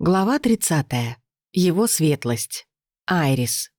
Глава 30. Его светлость. Айрис.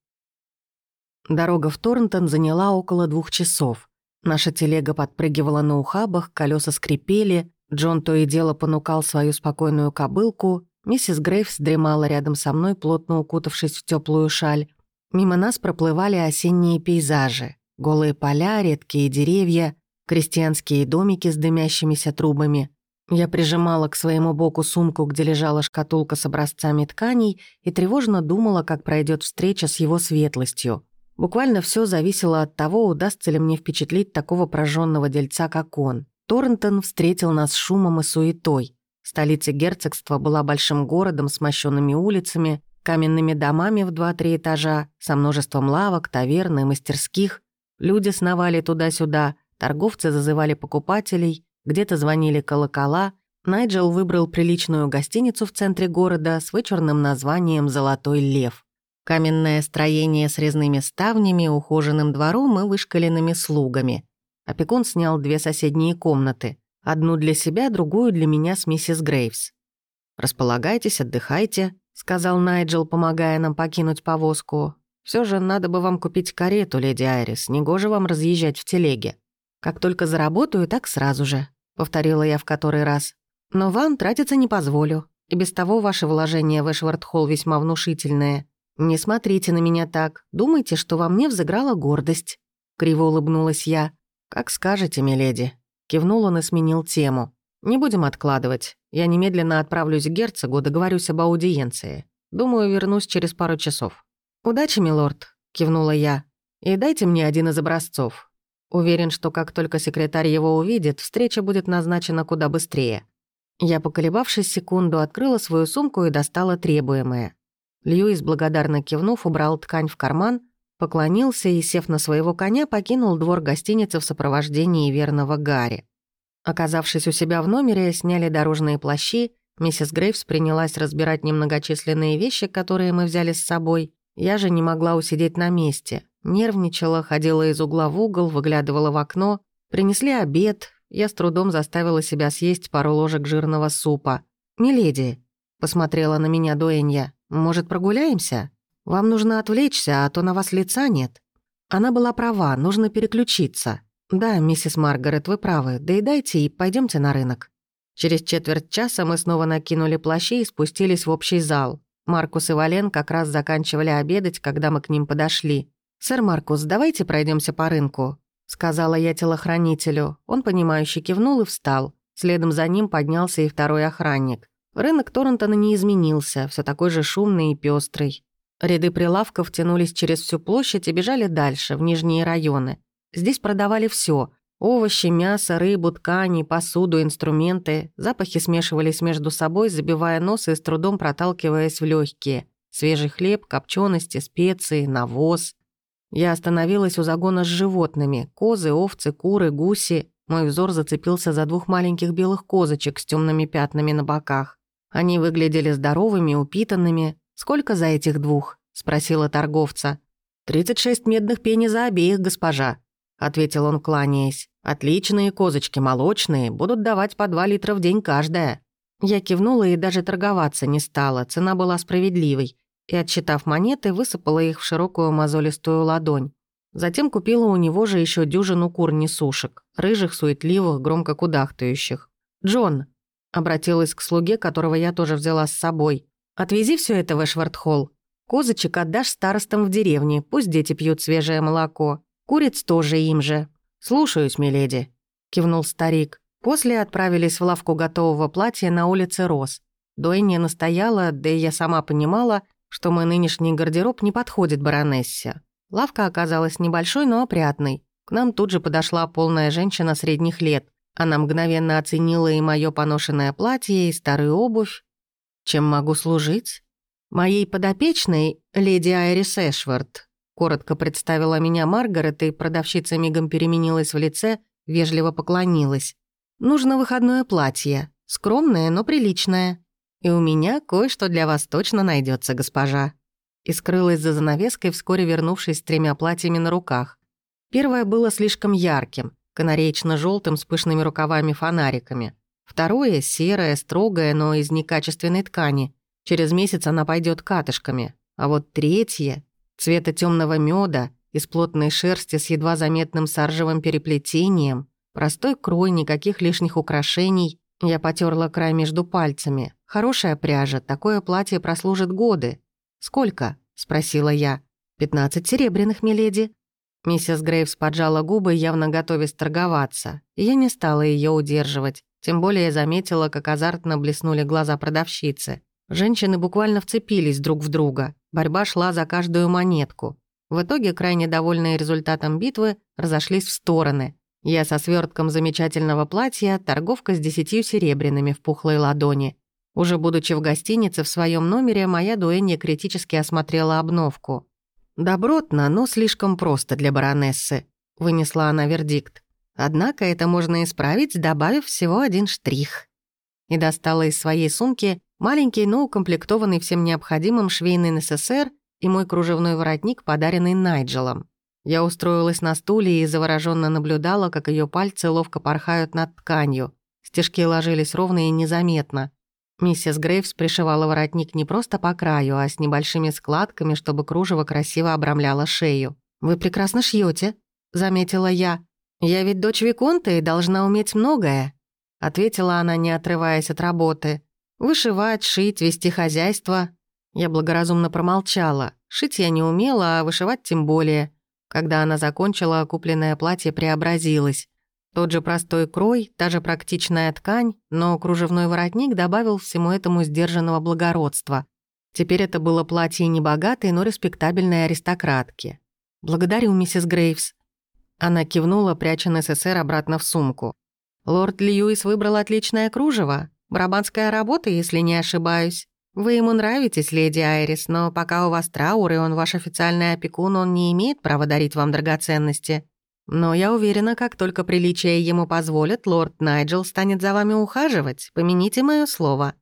Дорога в Торнтон заняла около двух часов. Наша телега подпрыгивала на ухабах, колеса скрипели, Джон то и дело понукал свою спокойную кобылку, миссис Грейвс дремала рядом со мной, плотно укутавшись в теплую шаль. Мимо нас проплывали осенние пейзажи. Голые поля, редкие деревья, крестьянские домики с дымящимися трубами — я прижимала к своему боку сумку, где лежала шкатулка с образцами тканей, и тревожно думала, как пройдет встреча с его светлостью. Буквально все зависело от того, удастся ли мне впечатлить такого прожженного дельца, как он. Торнтон встретил нас шумом и суетой. Столица герцогства была большим городом с мощенными улицами, каменными домами в два-три этажа, со множеством лавок, таверн и мастерских. Люди сновали туда-сюда, торговцы зазывали покупателей — где-то звонили колокола. Найджел выбрал приличную гостиницу в центре города с вычурным названием «Золотой лев». Каменное строение с резными ставнями, ухоженным двором и вышкаленными слугами. Опекун снял две соседние комнаты. Одну для себя, другую для меня с миссис Грейвс. «Располагайтесь, отдыхайте», — сказал Найджел, помогая нам покинуть повозку. Все же надо бы вам купить карету, леди Айрис. Негоже вам разъезжать в телеге. Как только заработаю, так сразу же повторила я в который раз. «Но вам тратиться не позволю. И без того ваши вложения в Эшвард-Холл весьма внушительные. Не смотрите на меня так. Думайте, что во мне взыграла гордость». Криво улыбнулась я. «Как скажете, миледи». Кивнул он и сменил тему. «Не будем откладывать. Я немедленно отправлюсь к герцогу, договорюсь об аудиенции. Думаю, вернусь через пару часов». «Удачи, милорд», — кивнула я. «И дайте мне один из образцов. Уверен, что как только секретарь его увидит, встреча будет назначена куда быстрее. Я, поколебавшись секунду, открыла свою сумку и достала требуемое. Льюис, благодарно кивнув, убрал ткань в карман, поклонился и, сев на своего коня, покинул двор гостиницы в сопровождении верного Гарри. Оказавшись у себя в номере, сняли дорожные плащи, миссис Грейвс принялась разбирать немногочисленные вещи, которые мы взяли с собой. Я же не могла усидеть на месте. Нервничала, ходила из угла в угол, выглядывала в окно. Принесли обед. Я с трудом заставила себя съесть пару ложек жирного супа. «Миледи», — посмотрела на меня Дуэнья, — «может, прогуляемся? Вам нужно отвлечься, а то на вас лица нет». Она была права, нужно переключиться. «Да, миссис Маргарет, вы правы. Доедайте и пойдемте на рынок». Через четверть часа мы снова накинули плащи и спустились в общий зал. Маркус и Вален как раз заканчивали обедать, когда мы к ним подошли. «Сэр Маркус, давайте пройдемся по рынку», — сказала я телохранителю. Он, понимающе кивнул и встал. Следом за ним поднялся и второй охранник. Рынок Торрентона не изменился, все такой же шумный и пестрый. Ряды прилавков тянулись через всю площадь и бежали дальше, в нижние районы. Здесь продавали все: овощи, мясо, рыбу, ткани, посуду, инструменты. Запахи смешивались между собой, забивая нос и с трудом проталкиваясь в легкие. Свежий хлеб, копчености, специи, навоз. Я остановилась у загона с животными. Козы, овцы, куры, гуси. Мой взор зацепился за двух маленьких белых козочек с темными пятнами на боках. Они выглядели здоровыми, упитанными. «Сколько за этих двух?» — спросила торговца. «Тридцать шесть медных пени за обеих, госпожа», — ответил он, кланяясь. «Отличные козочки, молочные, будут давать по два литра в день каждая». Я кивнула и даже торговаться не стала, цена была справедливой и, отсчитав монеты, высыпала их в широкую мозолистую ладонь. Затем купила у него же еще дюжину кур-несушек, рыжих, суетливых, громко кудахтающих. «Джон», — обратилась к слуге, которого я тоже взяла с собой, «отвези все это в Эшвардхолл. Козочек отдашь старостам в деревне, пусть дети пьют свежее молоко. Куриц тоже им же». «Слушаюсь, миледи», — кивнул старик. После отправились в лавку готового платья на улице Рос. Дуэнни настояла, да и я сама понимала, что мой нынешний гардероб не подходит баронессе. Лавка оказалась небольшой, но опрятной. К нам тут же подошла полная женщина средних лет. Она мгновенно оценила и моё поношенное платье, и старую обувь. Чем могу служить? Моей подопечной, леди Айрис Эшвард, коротко представила меня Маргарет, и продавщица мигом переменилась в лице, вежливо поклонилась. «Нужно выходное платье. Скромное, но приличное. И у меня кое-что для вас точно найдется, госпожа». И скрылась за занавеской, вскоре вернувшись с тремя платьями на руках. Первое было слишком ярким, канареечно желтым с пышными рукавами-фонариками. Второе — серое, строгое, но из некачественной ткани. Через месяц она пойдет катышками. А вот третье, цвета темного меда, из плотной шерсти с едва заметным саржевым переплетением, простой крой, никаких лишних украшений. Я потерла край между пальцами. Хорошая пряжа, такое платье прослужит годы. «Сколько?» — спросила я. «Пятнадцать серебряных, миледи». Миссис Грейвс поджала губы, явно готовясь торговаться. Я не стала ее удерживать. Тем более я заметила, как азартно блеснули глаза продавщицы. Женщины буквально вцепились друг в друга. Борьба шла за каждую монетку. В итоге, крайне довольные результатом битвы, разошлись в стороны. Я со свертком замечательного платья, торговка с десятью серебряными в пухлой ладони. Уже будучи в гостинице в своем номере, моя дуэнья критически осмотрела обновку. «Добротно, но слишком просто для баронессы», — вынесла она вердикт. «Однако это можно исправить, добавив всего один штрих». И достала из своей сумки маленький, но укомплектованный всем необходимым швейный НССР и мой кружевной воротник, подаренный Найджелом. Я устроилась на стуле и завороженно наблюдала, как ее пальцы ловко порхают над тканью. Стежки ложились ровно и незаметно. Миссис Грейвс пришивала воротник не просто по краю, а с небольшими складками, чтобы кружево красиво обрамляло шею. «Вы прекрасно шьете, заметила я. «Я ведь дочь Виконта и должна уметь многое», — ответила она, не отрываясь от работы. «Вышивать, шить, вести хозяйство». Я благоразумно промолчала. Шить я не умела, а вышивать тем более. Когда она закончила, купленное платье преобразилось. Тот же простой крой, та же практичная ткань, но кружевной воротник добавил всему этому сдержанного благородства. Теперь это было платье не богатой, но респектабельной аристократки. «Благодарю, миссис Грейвс». Она кивнула, пряча НССР обратно в сумку. «Лорд Льюис выбрал отличное кружево. Брабанская работа, если не ошибаюсь. Вы ему нравитесь, леди Айрис, но пока у вас траур, и он ваш официальный опекун, он не имеет права дарить вам драгоценности. Но я уверена, как только приличие ему позволит, лорд Найджел станет за вами ухаживать. Помяните мое слово».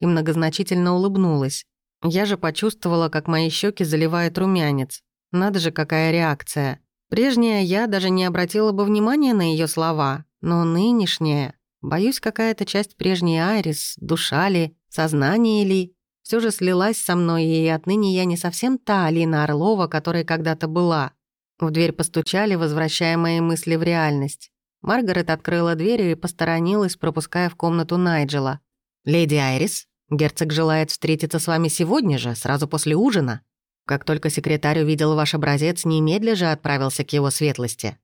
И многозначительно улыбнулась. Я же почувствовала, как мои щеки заливает румянец. Надо же, какая реакция. Прежняя я даже не обратила бы внимания на ее слова, но нынешняя... Боюсь, какая-то часть прежней Айрис, душа ли, сознание ли, все же слилась со мной, и отныне я не совсем та Алина Орлова, которой когда-то была. В дверь постучали, возвращая мои мысли в реальность. Маргарет открыла дверь и посторонилась, пропуская в комнату Найджела. «Леди Айрис, герцог желает встретиться с вами сегодня же, сразу после ужина. Как только секретарь увидел ваш образец, немедля же отправился к его светлости».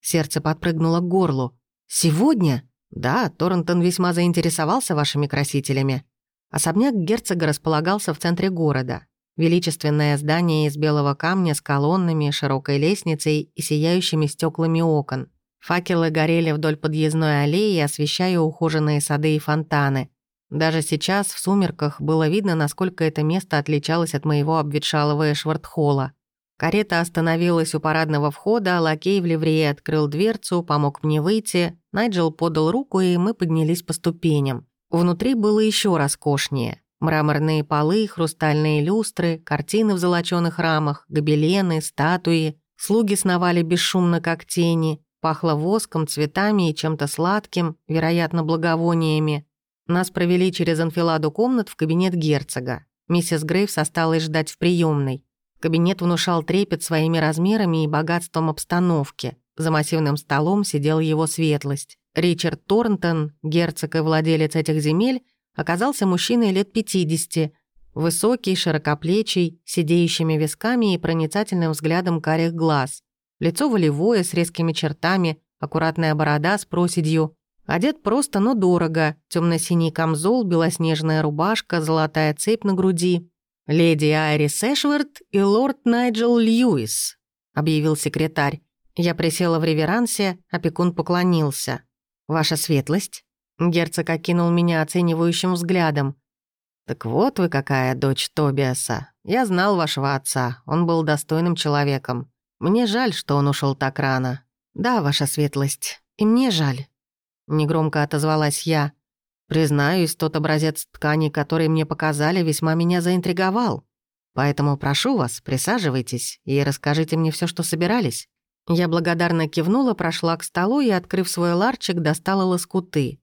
Сердце подпрыгнуло к горлу. «Сегодня?» «Да, Торрентон весьма заинтересовался вашими красителями». Особняк герцога располагался в центре города. Величественное здание из белого камня с колоннами, широкой лестницей и сияющими стеклами окон. Факелы горели вдоль подъездной аллеи, освещая ухоженные сады и фонтаны. Даже сейчас, в сумерках, было видно, насколько это место отличалось от моего обветшалого Эшвардхолла. Карета остановилась у парадного входа, лакей в ливрее открыл дверцу, помог мне выйти, Найджел подал руку, и мы поднялись по ступеням. Внутри было еще роскошнее. Мраморные полы, хрустальные люстры, картины в золочёных рамах, гобелены, статуи. Слуги сновали бесшумно, как тени. Пахло воском, цветами и чем-то сладким, вероятно, благовониями. Нас провели через анфиладу комнат в кабинет герцога. Миссис Грейвс осталась ждать в приемной. Кабинет внушал трепет своими размерами и богатством обстановки. За массивным столом сидел его светлость. Ричард Торнтон, герцог и владелец этих земель, оказался мужчиной лет 50, высокий, широкоплечий, сидеющими висками и проницательным взглядом карих глаз. Лицо волевое, с резкими чертами, аккуратная борода с проседью. Одет просто, но дорого. темно синий камзол, белоснежная рубашка, золотая цепь на груди. «Леди Айрис Эшвард и лорд Найджел Льюис», — объявил секретарь. Я присела в реверансе, опекун поклонился. «Ваша светлость?» Герцог окинул меня оценивающим взглядом. «Так вот вы какая дочь Тобиаса. Я знал вашего отца, он был достойным человеком. Мне жаль, что он ушел так рано». «Да, ваша светлость, и мне жаль». Негромко отозвалась я. Признаюсь, тот образец ткани, который мне показали, весьма меня заинтриговал. Поэтому прошу вас, присаживайтесь и расскажите мне все, что собирались». Я благодарно кивнула, прошла к столу и, открыв свой ларчик, достала лоскуты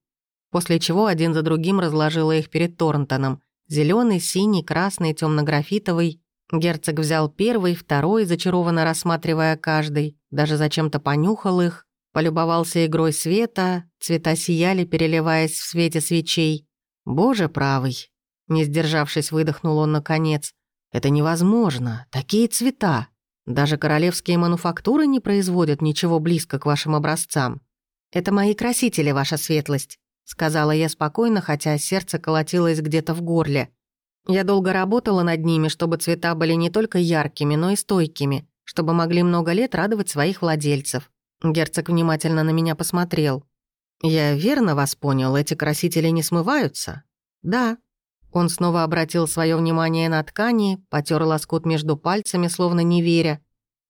после чего один за другим разложила их перед Торнтоном, Зеленый, синий, красный, темно-графитовый. Герцог взял первый, второй, зачарованно рассматривая каждый, даже зачем-то понюхал их, полюбовался игрой света, цвета сияли, переливаясь в свете свечей. «Боже правый!» Не сдержавшись, выдохнул он наконец. «Это невозможно. Такие цвета. Даже королевские мануфактуры не производят ничего близко к вашим образцам. Это мои красители, ваша светлость», — сказала я спокойно, хотя сердце колотилось где-то в горле. Я долго работала над ними, чтобы цвета были не только яркими, но и стойкими, чтобы могли много лет радовать своих владельцев. Герцог внимательно на меня посмотрел. «Я верно вас понял, эти красители не смываются?» «Да», он снова обратил свое внимание на ткани, потер лоскут между пальцами, словно не веря.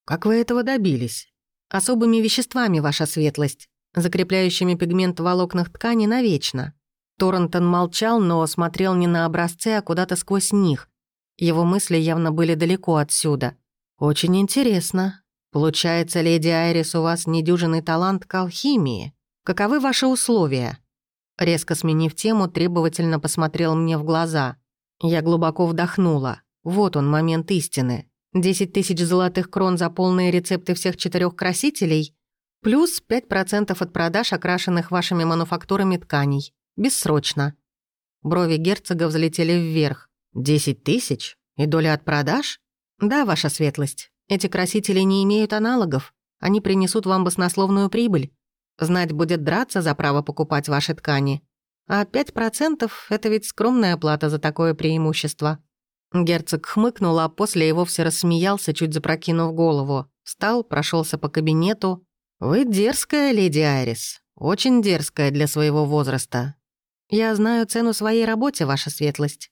«Как вы этого добились?» «Особыми веществами, ваша светлость, закрепляющими пигмент в волокнах ткани навечно». Торрентон молчал, но смотрел не на образцы, а куда-то сквозь них. Его мысли явно были далеко отсюда. «Очень интересно. Получается, леди Айрис, у вас недюжинный талант к алхимии. Каковы ваши условия?» Резко сменив тему, требовательно посмотрел мне в глаза. Я глубоко вдохнула. Вот он, момент истины. Десять тысяч золотых крон за полные рецепты всех четырех красителей, плюс пять процентов от продаж, окрашенных вашими мануфактурами тканей. Бессрочно. Брови герцога взлетели вверх. Десять тысяч? И доля от продаж? Да, ваша светлость. Эти красители не имеют аналогов. Они принесут вам баснословную прибыль. Знать будет драться за право покупать ваши ткани. А 5% — это ведь скромная плата за такое преимущество». Герцог хмыкнул, а после и вовсе рассмеялся, чуть запрокинув голову. Встал, прошелся по кабинету. «Вы дерзкая, леди Айрис. Очень дерзкая для своего возраста. Я знаю цену своей работе, ваша светлость».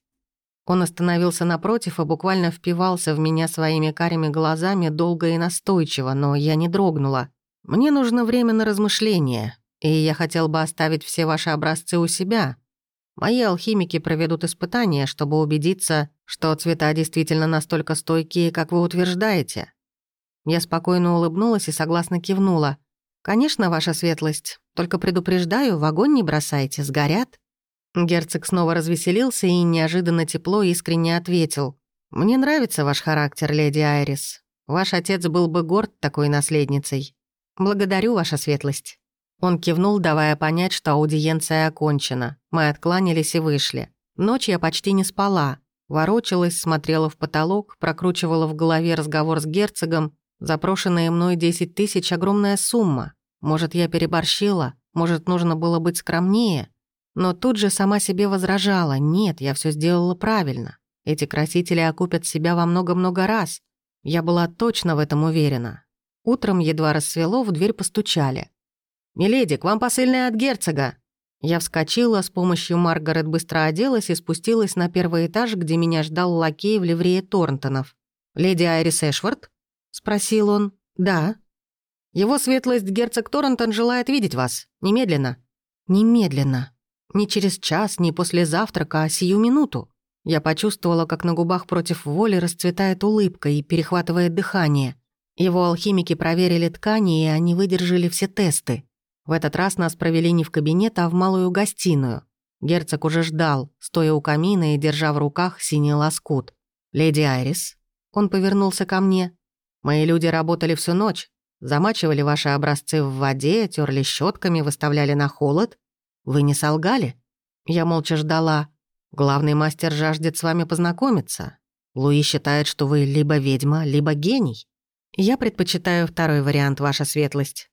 Он остановился напротив и буквально впивался в меня своими карими глазами долго и настойчиво, но я не дрогнула. Мне нужно время на размышление, и я хотел бы оставить все ваши образцы у себя. Мои алхимики проведут испытания, чтобы убедиться, что цвета действительно настолько стойкие, как вы утверждаете». Я спокойно улыбнулась и согласно кивнула. «Конечно, ваша светлость. Только предупреждаю, в огонь не бросайте, сгорят». Герцог снова развеселился и неожиданно тепло искренне ответил. «Мне нравится ваш характер, леди Айрис. Ваш отец был бы горд такой наследницей. «Благодарю, ваша светлость». Он кивнул, давая понять, что аудиенция окончена. Мы откланялись и вышли. Ночь я почти не спала. Ворочалась, смотрела в потолок, прокручивала в голове разговор с герцогом. Запрошенные мной 10 тысяч — огромная сумма. Может, я переборщила, может, нужно было быть скромнее. Но тут же сама себе возражала. Нет, я все сделала правильно. Эти красители окупят себя во много-много раз. Я была точно в этом уверена. Утром едва рассвело, в дверь постучали. «Миледи, к вам посыльная от герцога!» Я вскочила, с помощью Маргарет быстро оделась и спустилась на первый этаж, где меня ждал лакей в ливрее Торнтонов. «Леди Айрис Эшвард?» — спросил он. «Да». «Его светлость герцог Торнтон желает видеть вас. Немедленно». «Немедленно. Не через час, не после завтрака, а сию минуту». Я почувствовала, как на губах против воли расцветает улыбка и перехватывает дыхание. Его алхимики проверили ткани, и они выдержали все тесты. В этот раз нас провели не в кабинет, а в малую гостиную. Герцог уже ждал, стоя у камина и держа в руках синий лоскут. «Леди Айрис». Он повернулся ко мне. «Мои люди работали всю ночь. Замачивали ваши образцы в воде, терли щетками, выставляли на холод. Вы не солгали?» Я молча ждала. «Главный мастер жаждет с вами познакомиться. Луи считает, что вы либо ведьма, либо гений. «Я предпочитаю второй вариант, ваша светлость».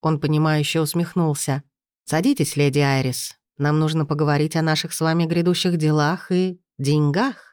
Он, понимающе усмехнулся. «Садитесь, леди Айрис. Нам нужно поговорить о наших с вами грядущих делах и деньгах».